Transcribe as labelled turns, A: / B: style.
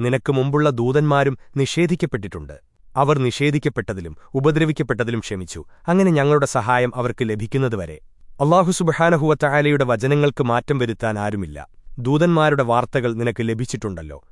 A: നിനക്ക് മുമ്പുള്ള ദൂതന്മാരും നിഷേധിക്കപ്പെട്ടിട്ടുണ്ട്. അവർ നിഷേധിക്കപ്പെട്ടതിലും ഉപദ്രവിക്കപ്പെട്ടതിലും ക്ഷമിച്ചു. അങ്ങനെ ഞങ്ങളുടെ സഹായം അവർക്ക് ലഭിക്കുന്നതുവരെ. അള്ളാഹുസുബഹാനഹുവറ്റായാലയുടെ വചനങ്ങൾക്ക് മാറ്റം വരുത്താൻ ആരുമില്ല. ദൂതന്മാരുടെ വാർത്തകൾ നിനക്ക് ലഭിച്ചിട്ടുണ്ടല്ലോ.